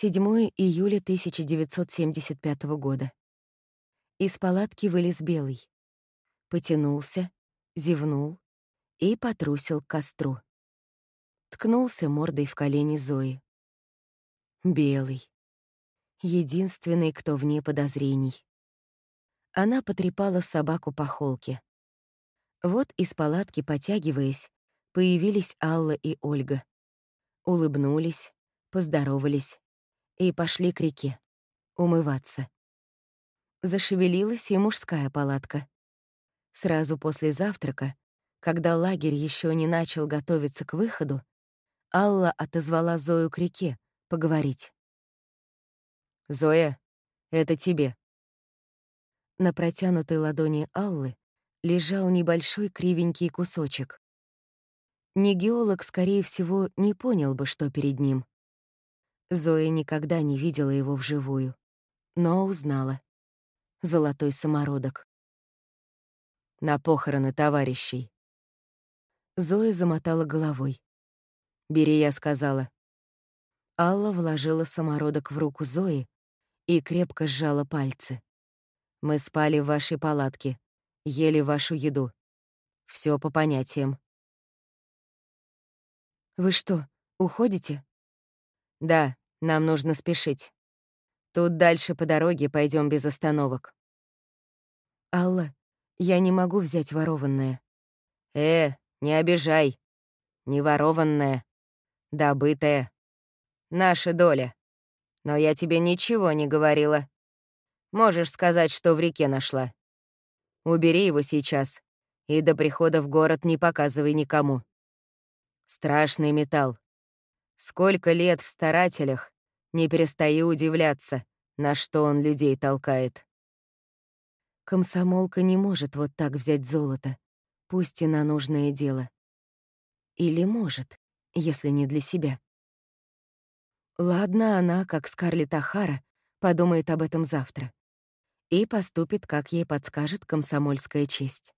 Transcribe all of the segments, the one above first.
7 июля 1975 года. Из палатки вылез белый. Потянулся, зевнул и потрусил к костру. Ткнулся мордой в колени Зои. Белый. Единственный, кто вне подозрений. Она потрепала собаку по холке. Вот из палатки, потягиваясь, появились Алла и Ольга. Улыбнулись, поздоровались и пошли к реке умываться. Зашевелилась и мужская палатка. Сразу после завтрака, когда лагерь еще не начал готовиться к выходу, Алла отозвала Зою к реке поговорить. «Зоя, это тебе». На протянутой ладони Аллы лежал небольшой кривенький кусочек. Не геолог, скорее всего, не понял бы, что перед ним. Зоя никогда не видела его вживую, но узнала. Золотой самородок. На похороны товарищей. Зоя замотала головой. «Бери», — я сказала. Алла вложила самородок в руку Зои и крепко сжала пальцы. «Мы спали в вашей палатке, ели вашу еду. Все по понятиям». «Вы что, уходите?» «Да, нам нужно спешить. Тут дальше по дороге пойдем без остановок». «Алла, я не могу взять ворованное». «Э, не обижай. Не ворованное. Добытое. Наша доля. Но я тебе ничего не говорила. Можешь сказать, что в реке нашла. Убери его сейчас. И до прихода в город не показывай никому. Страшный металл. Сколько лет в старателях, не перестаю удивляться, на что он людей толкает. Комсомолка не может вот так взять золото, пусть и на нужное дело. Или может, если не для себя. Ладно, она, как Скарлетт Ахара, подумает об этом завтра и поступит, как ей подскажет комсомольская честь.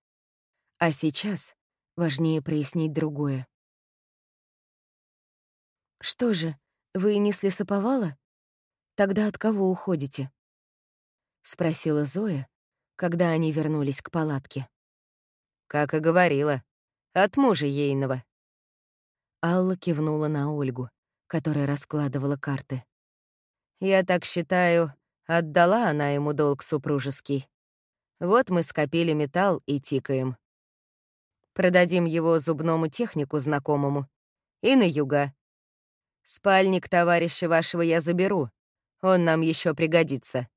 А сейчас важнее прояснить другое. «Что же, вы не с лесоповала? Тогда от кого уходите?» — спросила Зоя, когда они вернулись к палатке. «Как и говорила, от мужа ейного». Алла кивнула на Ольгу, которая раскладывала карты. «Я так считаю, отдала она ему долг супружеский. Вот мы скопили металл и тикаем. Продадим его зубному технику знакомому и на юга. Спальник товарища вашего я заберу. Он нам еще пригодится.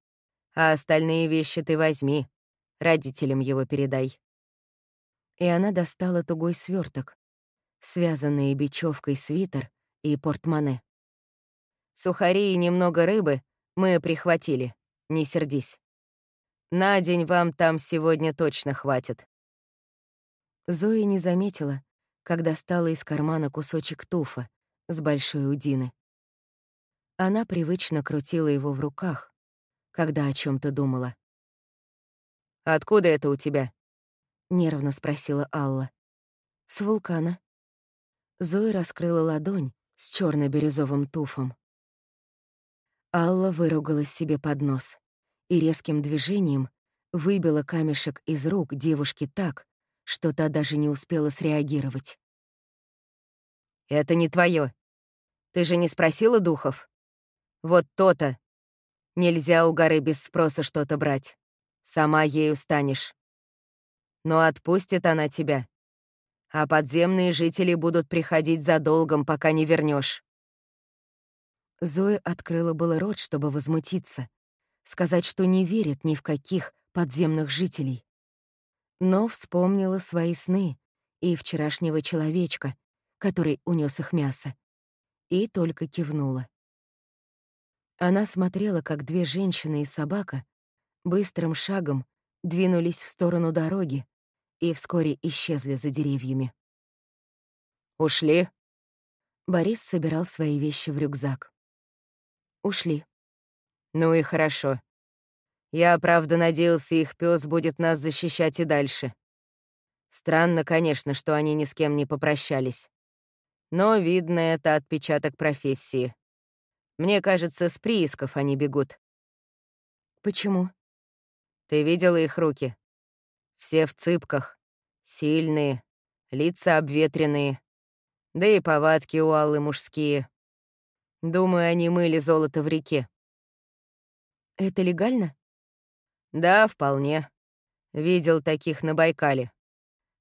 А остальные вещи ты возьми. Родителям его передай. И она достала тугой сверток, связанный бечевкой свитер и портмоне. Сухари и немного рыбы мы прихватили. Не сердись. На день вам там сегодня точно хватит. Зоя не заметила, когда достала из кармана кусочек туфа, с большой удины. Она привычно крутила его в руках, когда о чем то думала. «Откуда это у тебя?» — нервно спросила Алла. «С вулкана». Зоя раскрыла ладонь с черно бирюзовым туфом. Алла выругалась себе под нос и резким движением выбила камешек из рук девушки так, что та даже не успела среагировать. Это не твое. Ты же не спросила духов? Вот то-то. Нельзя у горы без спроса что-то брать. Сама ею станешь. Но отпустит она тебя. А подземные жители будут приходить за долгом, пока не вернешь. Зоя открыла было рот, чтобы возмутиться, сказать, что не верит ни в каких подземных жителей. Но вспомнила свои сны и вчерашнего человечка, который унес их мясо, и только кивнула. Она смотрела, как две женщины и собака быстрым шагом двинулись в сторону дороги и вскоре исчезли за деревьями. «Ушли?» Борис собирал свои вещи в рюкзак. «Ушли». «Ну и хорошо. Я, правда, надеялся, их пес будет нас защищать и дальше. Странно, конечно, что они ни с кем не попрощались. Но, видно, это отпечаток профессии. Мне кажется, с приисков они бегут. Почему? Ты видела их руки? Все в цыпках. Сильные, лица обветренные. Да и повадки у Аллы мужские. Думаю, они мыли золото в реке. Это легально? Да, вполне. Видел таких на Байкале.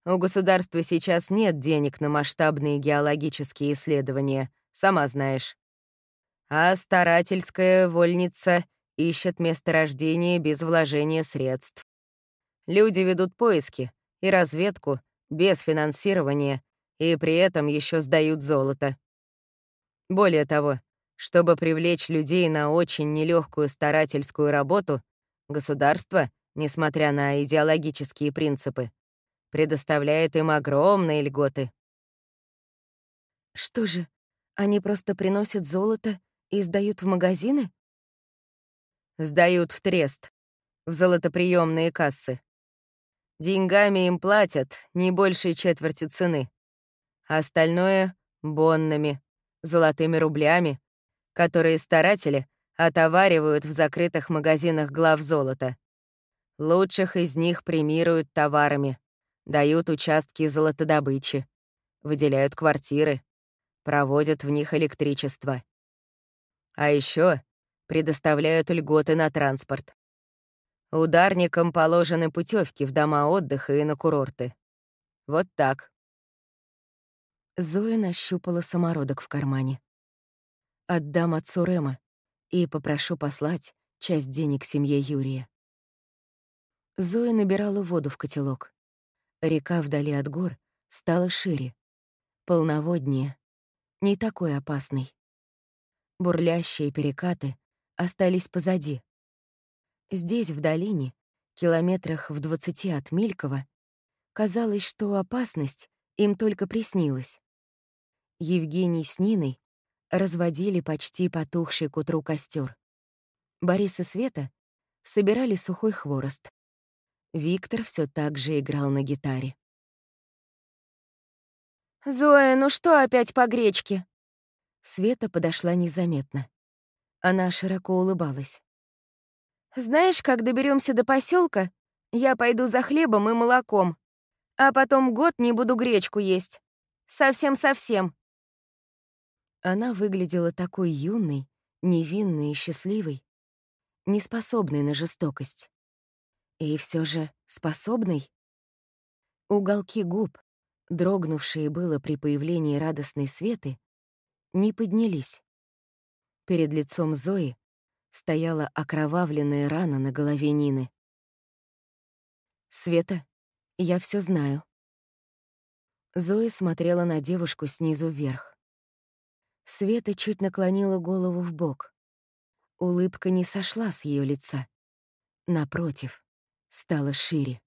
У государства сейчас нет денег на масштабные геологические исследования, сама знаешь. А старательская вольница ищет месторождение без вложения средств. Люди ведут поиски и разведку без финансирования и при этом еще сдают золото. Более того, чтобы привлечь людей на очень нелегкую старательскую работу, государство, несмотря на идеологические принципы, предоставляет им огромные льготы. Что же, они просто приносят золото и сдают в магазины? Сдают в трест, в золотоприемные кассы. Деньгами им платят не больше четверти цены. Остальное — боннами, золотыми рублями, которые старатели отоваривают в закрытых магазинах глав золота. Лучших из них премируют товарами, дают участки золотодобычи, выделяют квартиры, проводят в них электричество. А еще предоставляют льготы на транспорт. Ударникам положены путевки в дома отдыха и на курорты. Вот так. Зоя нащупала самородок в кармане. «Отдам отцу Рема и попрошу послать часть денег семье Юрия». Зоя набирала воду в котелок. Река вдали от гор стала шире, полноводнее, не такой опасной. Бурлящие перекаты остались позади. Здесь, в долине, километрах в двадцати от Милькова, казалось, что опасность им только приснилась. Евгений с Ниной разводили почти потухший к утру костер. Борис и Света собирали сухой хворост. Виктор все так же играл на гитаре. «Зоя, ну что опять по гречке?» Света подошла незаметно. Она широко улыбалась. «Знаешь, как доберемся до поселка, я пойду за хлебом и молоком, а потом год не буду гречку есть. Совсем-совсем». Она выглядела такой юной, невинной и счастливой, неспособной на жестокость. И все же способной. Уголки губ, дрогнувшие было при появлении радостной Светы, не поднялись. Перед лицом Зои стояла окровавленная рана на голове Нины. «Света, я все знаю». Зоя смотрела на девушку снизу вверх. Света чуть наклонила голову в бок. Улыбка не сошла с ее лица. Напротив, стала шире.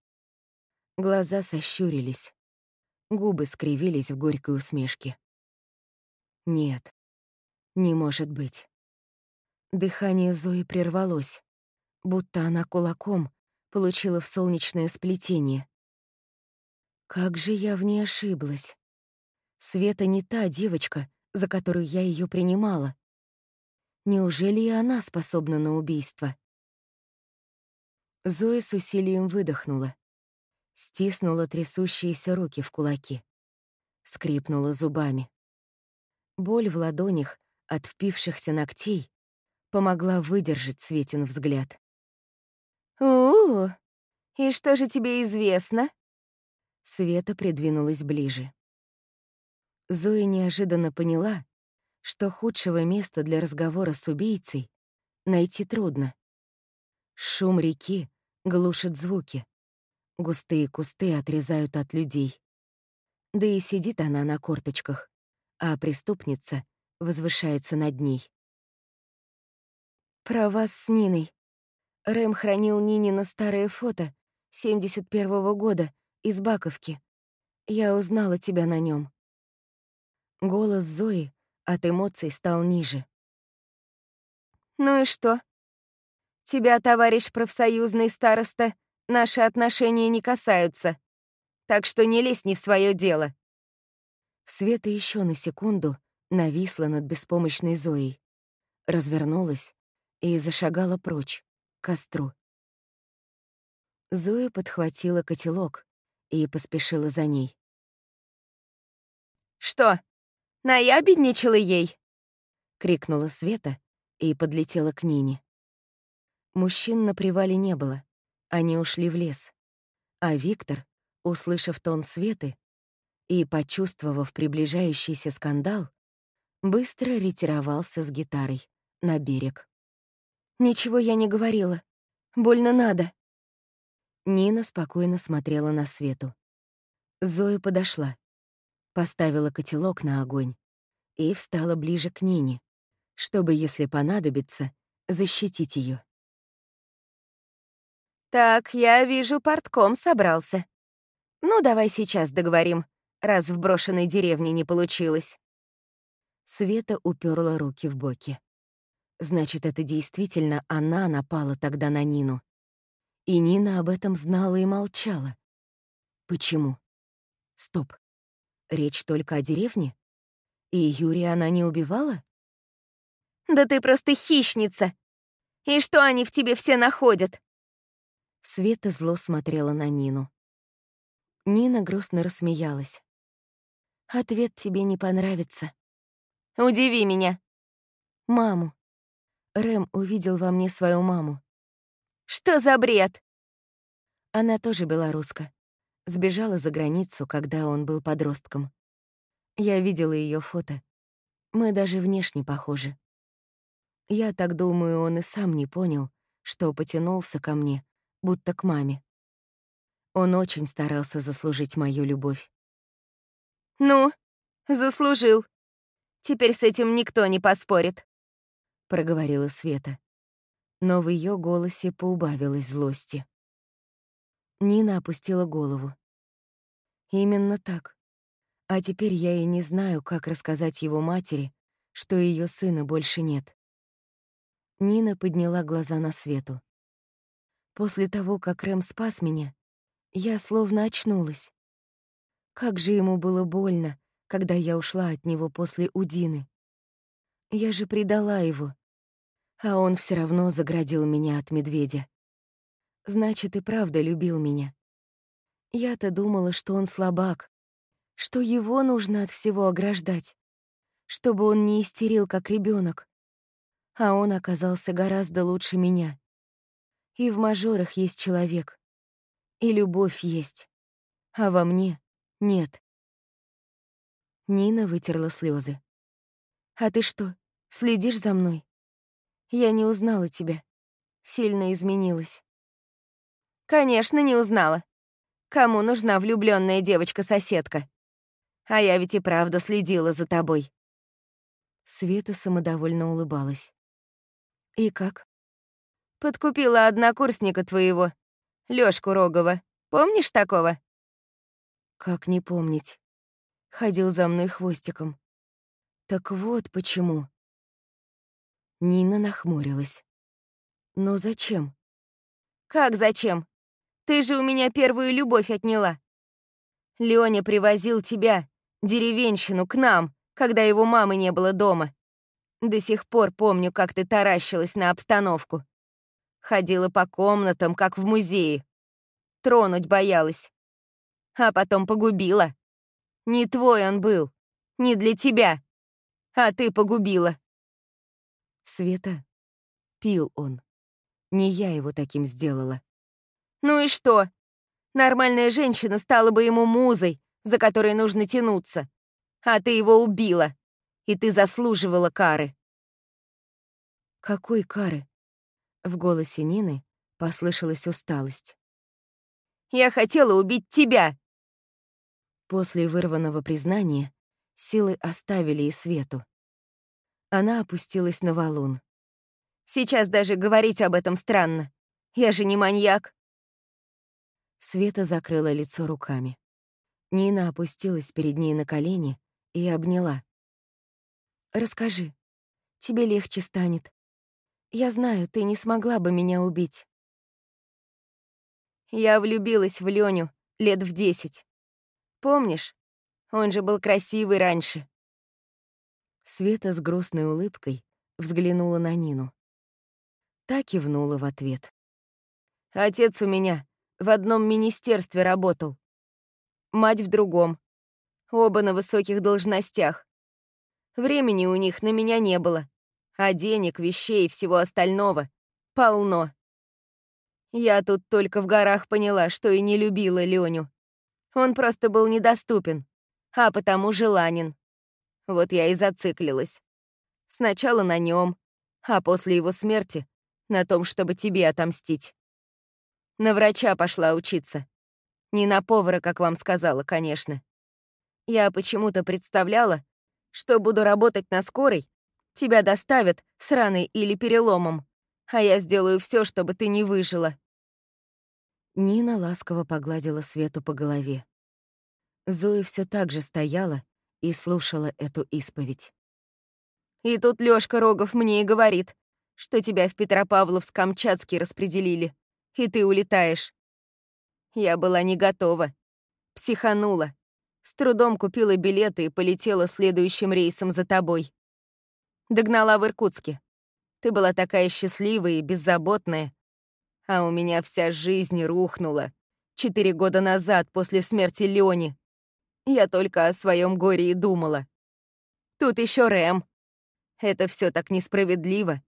Глаза сощурились. Губы скривились в горькой усмешке. Нет, не может быть. Дыхание Зои прервалось, будто она кулаком получила в солнечное сплетение. Как же я в ней ошиблась. Света не та девочка, за которую я ее принимала. Неужели и она способна на убийство? Зоя с усилием выдохнула. Стиснула трясущиеся руки в кулаки. Скрипнула зубами. Боль в ладонях от впившихся ногтей помогла выдержать Светин взгляд. «У-у, и что же тебе известно?» Света придвинулась ближе. Зоя неожиданно поняла, что худшего места для разговора с убийцей найти трудно. Шум реки глушит звуки. Густые кусты отрезают от людей. Да и сидит она на корточках, а преступница возвышается над ней. «Про вас с Ниной. Рэм хранил Нине на старое фото 71-го года из Баковки. Я узнала тебя на нем. Голос Зои от эмоций стал ниже. «Ну и что? Тебя, товарищ профсоюзный староста, наши отношения не касаются. Так что не лезь не в свое дело». Света еще на секунду нависла над беспомощной Зоей, развернулась и зашагала прочь, к костру. Зоя подхватила котелок и поспешила за ней. «Что, наябедничала ей?» — крикнула Света и подлетела к Нине. Мужчин на привале не было, они ушли в лес. А Виктор, услышав тон Светы и почувствовав приближающийся скандал, быстро ретировался с гитарой на берег. «Ничего я не говорила. Больно надо». Нина спокойно смотрела на Свету. Зоя подошла, поставила котелок на огонь и встала ближе к Нине, чтобы, если понадобится, защитить ее. «Так, я вижу, портком собрался. Ну, давай сейчас договорим, раз в брошенной деревне не получилось». Света уперла руки в боки. Значит, это действительно она напала тогда на Нину. И Нина об этом знала и молчала. Почему? Стоп. Речь только о деревне? И Юрия она не убивала? «Да ты просто хищница! И что они в тебе все находят?» Света зло смотрела на Нину. Нина грустно рассмеялась. «Ответ тебе не понравится». «Удиви меня». «Маму». Рэм увидел во мне свою маму. «Что за бред?» Она тоже белоруска. Сбежала за границу, когда он был подростком. Я видела ее фото. Мы даже внешне похожи. Я так думаю, он и сам не понял, что потянулся ко мне, будто к маме. Он очень старался заслужить мою любовь. «Ну, заслужил. Теперь с этим никто не поспорит», — проговорила Света. Но в ее голосе поубавилась злости. Нина опустила голову. Именно так. А теперь я и не знаю, как рассказать его матери, что ее сына больше нет. Нина подняла глаза на Свету. После того, как Рэм спас меня, я словно очнулась. Как же ему было больно, когда я ушла от него после Удины. Я же предала его, а он все равно заградил меня от медведя. Значит, и правда любил меня. Я-то думала, что он слабак, что его нужно от всего ограждать, чтобы он не истерил, как ребенок. А он оказался гораздо лучше меня. И в мажорах есть человек. И любовь есть. А во мне нет. Нина вытерла слезы. «А ты что, следишь за мной? Я не узнала тебя. Сильно изменилась». «Конечно, не узнала. Кому нужна влюбленная девочка-соседка? А я ведь и правда следила за тобой». Света самодовольно улыбалась. «И как?» Подкупила однокурсника твоего, Лёшку Рогова. Помнишь такого? Как не помнить? Ходил за мной хвостиком. Так вот почему. Нина нахмурилась. Но зачем? Как зачем? Ты же у меня первую любовь отняла. Лёня привозил тебя, деревенщину, к нам, когда его мамы не было дома. До сих пор помню, как ты таращилась на обстановку. Ходила по комнатам, как в музее. Тронуть боялась. А потом погубила. Не твой он был. Не для тебя. А ты погубила. Света, пил он. Не я его таким сделала. Ну и что? Нормальная женщина стала бы ему музой, за которой нужно тянуться. А ты его убила. И ты заслуживала кары. Какой кары? В голосе Нины послышалась усталость. «Я хотела убить тебя!» После вырванного признания силы оставили и Свету. Она опустилась на валун. «Сейчас даже говорить об этом странно. Я же не маньяк!» Света закрыла лицо руками. Нина опустилась перед ней на колени и обняла. «Расскажи. Тебе легче станет. Я знаю, ты не смогла бы меня убить. Я влюбилась в Леню лет в десять. Помнишь? Он же был красивый раньше. Света с грустной улыбкой взглянула на Нину. Та кивнула в ответ. «Отец у меня в одном министерстве работал. Мать в другом. Оба на высоких должностях. Времени у них на меня не было, а денег, вещей и всего остального полно. Я тут только в горах поняла, что и не любила Леню. Он просто был недоступен, а потому желанен. Вот я и зациклилась. Сначала на нем, а после его смерти — на том, чтобы тебе отомстить. На врача пошла учиться. Не на повара, как вам сказала, конечно. Я почему-то представляла, что буду работать на скорой, тебя доставят с раной или переломом, а я сделаю все, чтобы ты не выжила». Нина ласково погладила Свету по голове. Зоя все так же стояла и слушала эту исповедь. «И тут Лёшка Рогов мне и говорит, что тебя в Петропавловск-Камчатский распределили, и ты улетаешь. Я была не готова. Психанула. С трудом купила билеты и полетела следующим рейсом за тобой. Догнала в Иркутске. Ты была такая счастливая и беззаботная. А у меня вся жизнь рухнула. Четыре года назад, после смерти Лёни. Я только о своем горе и думала. Тут еще Рэм. Это все так несправедливо.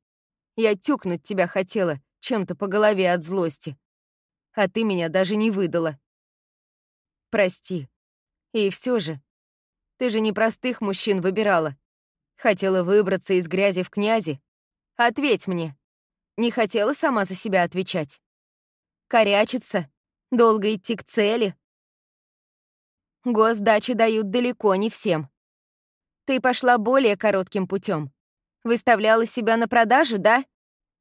Я тюкнуть тебя хотела чем-то по голове от злости. А ты меня даже не выдала. Прости. И все же, ты же не простых мужчин выбирала. Хотела выбраться из грязи в князи. Ответь мне. Не хотела сама за себя отвечать. Корячиться, долго идти к цели. Госдачи дают далеко не всем. Ты пошла более коротким путем. Выставляла себя на продажу, да?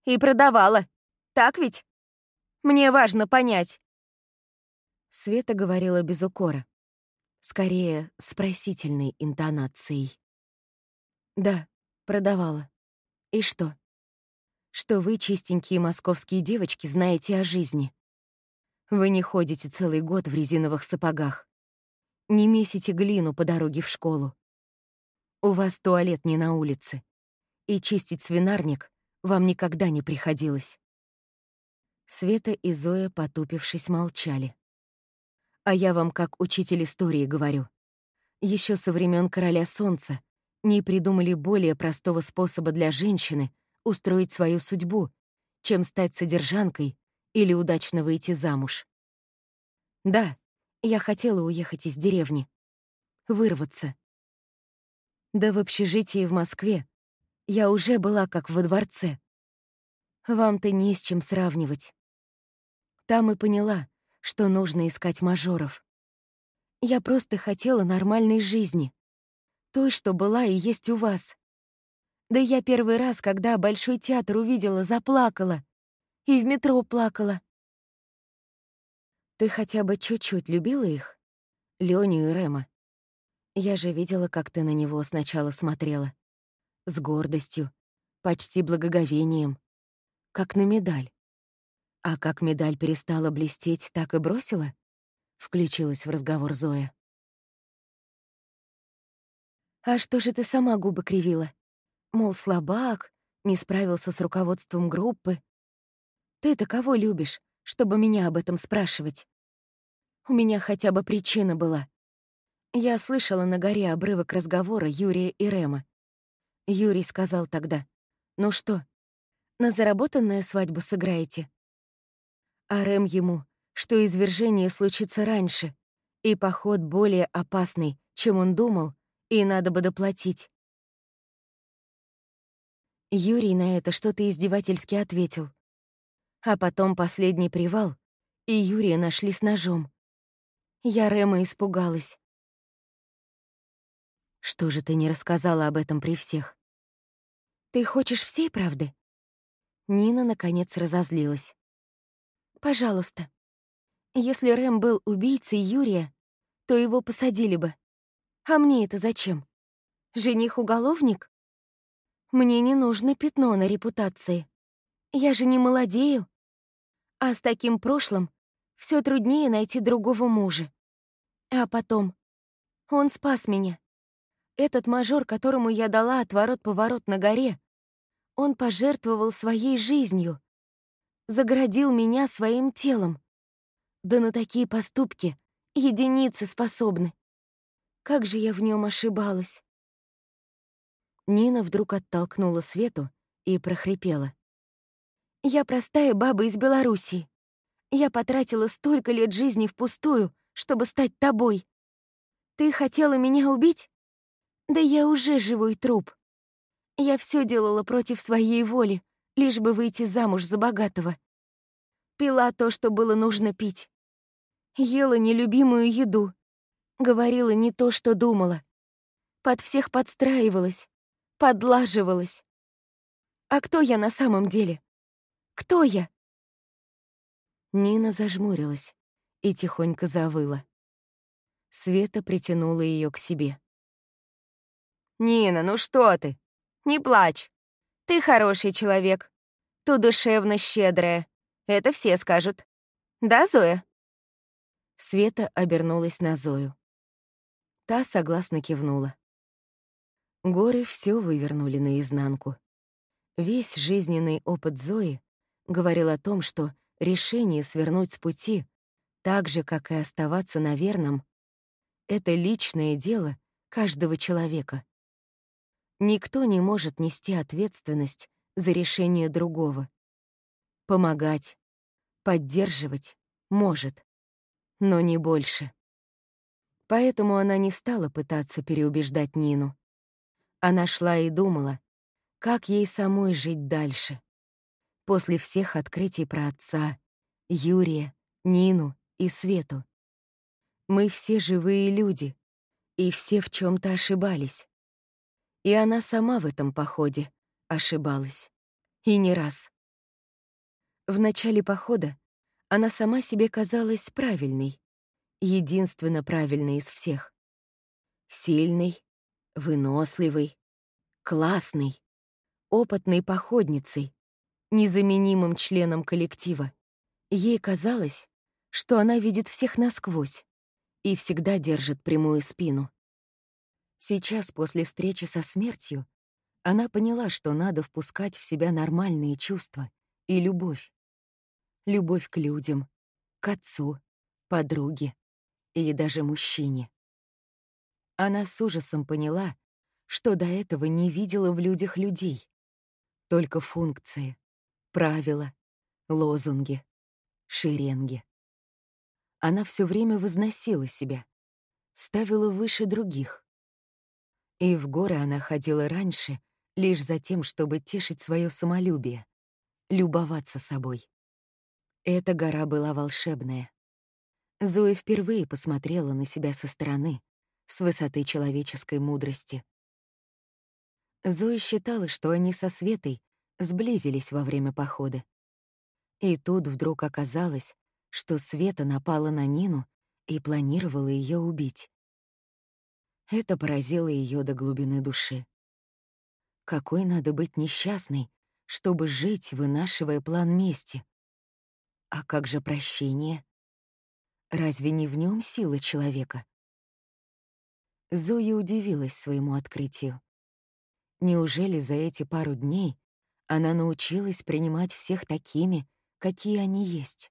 И продавала. Так ведь? Мне важно понять. Света говорила без укора скорее с просительной интонацией. «Да, продавала. И что? Что вы, чистенькие московские девочки, знаете о жизни? Вы не ходите целый год в резиновых сапогах, не месите глину по дороге в школу. У вас туалет не на улице, и чистить свинарник вам никогда не приходилось». Света и Зоя, потупившись, молчали. А я вам как учитель истории говорю. Еще со времен короля солнца не придумали более простого способа для женщины устроить свою судьбу, чем стать содержанкой или удачно выйти замуж. Да, я хотела уехать из деревни. Вырваться. Да в общежитии в Москве я уже была как во дворце. Вам-то не с чем сравнивать. Там и поняла, что нужно искать мажоров. Я просто хотела нормальной жизни. Той, что была и есть у вас. Да я первый раз, когда Большой театр увидела, заплакала. И в метро плакала. Ты хотя бы чуть-чуть любила их? Леню и Рема. Я же видела, как ты на него сначала смотрела. С гордостью, почти благоговением. Как на медаль. А как медаль перестала блестеть, так и бросила? Включилась в разговор Зоя. А что же ты сама губы кривила? Мол, слабак, не справился с руководством группы. Ты-то кого любишь, чтобы меня об этом спрашивать? У меня хотя бы причина была. Я слышала на горе обрывок разговора Юрия и Рема. Юрий сказал тогда, «Ну что, на заработанную свадьбу сыграете?» А Рэм ему, что извержение случится раньше, и поход более опасный, чем он думал, и надо бы доплатить. Юрий на это что-то издевательски ответил. А потом последний привал, и Юрия нашли с ножом. Я Рэма испугалась. Что же ты не рассказала об этом при всех? Ты хочешь всей правды? Нина, наконец, разозлилась. Пожалуйста. Если Рэм был убийцей Юрия, то его посадили бы. А мне это зачем? Жених-уголовник? Мне не нужно пятно на репутации. Я же не молодею. А с таким прошлым все труднее найти другого мужа. А потом, он спас меня. Этот мажор, которому я дала отворот-поворот на горе, Он пожертвовал своей жизнью, заградил меня своим телом. Да на такие поступки единицы способны. Как же я в нем ошибалась. Нина вдруг оттолкнула Свету и прохрипела. «Я простая баба из Белоруссии. Я потратила столько лет жизни впустую, чтобы стать тобой. Ты хотела меня убить? Да я уже живой труп. Я все делала против своей воли, лишь бы выйти замуж за богатого. Пила то, что было нужно пить. Ела нелюбимую еду. Говорила не то, что думала. Под всех подстраивалась подлаживалась. А кто я на самом деле? Кто я? Нина зажмурилась и тихонько завыла. Света притянула ее к себе. «Нина, ну что ты? Не плачь. Ты хороший человек. Ты душевно щедрая. Это все скажут. Да, Зоя?» Света обернулась на Зою. Та согласно кивнула. Горы все вывернули наизнанку. Весь жизненный опыт Зои говорил о том, что решение свернуть с пути, так же, как и оставаться на верном, это личное дело каждого человека. Никто не может нести ответственность за решение другого. Помогать, поддерживать может, но не больше. Поэтому она не стала пытаться переубеждать Нину. Она шла и думала, как ей самой жить дальше. После всех открытий про отца, Юрия, Нину и Свету. Мы все живые люди, и все в чем то ошибались. И она сама в этом походе ошибалась. И не раз. В начале похода она сама себе казалась правильной, единственно правильной из всех. Сильной, выносливый, классный, опытной походницей, незаменимым членом коллектива. Ей казалось, что она видит всех насквозь и всегда держит прямую спину. Сейчас, после встречи со смертью, она поняла, что надо впускать в себя нормальные чувства и любовь. Любовь к людям, к отцу, подруге и даже мужчине. Она с ужасом поняла, что до этого не видела в людях людей. Только функции, правила, лозунги, шеренги. Она все время возносила себя, ставила выше других. И в горы она ходила раньше лишь за тем, чтобы тешить свое самолюбие, любоваться собой. Эта гора была волшебная. Зоя впервые посмотрела на себя со стороны, с высоты человеческой мудрости. Зоя считала, что они со Светой сблизились во время похода. И тут вдруг оказалось, что Света напала на Нину и планировала ее убить. Это поразило ее до глубины души. Какой надо быть несчастной, чтобы жить, вынашивая план мести? А как же прощение? Разве не в нем сила человека? Зоя удивилась своему открытию. Неужели за эти пару дней она научилась принимать всех такими, какие они есть?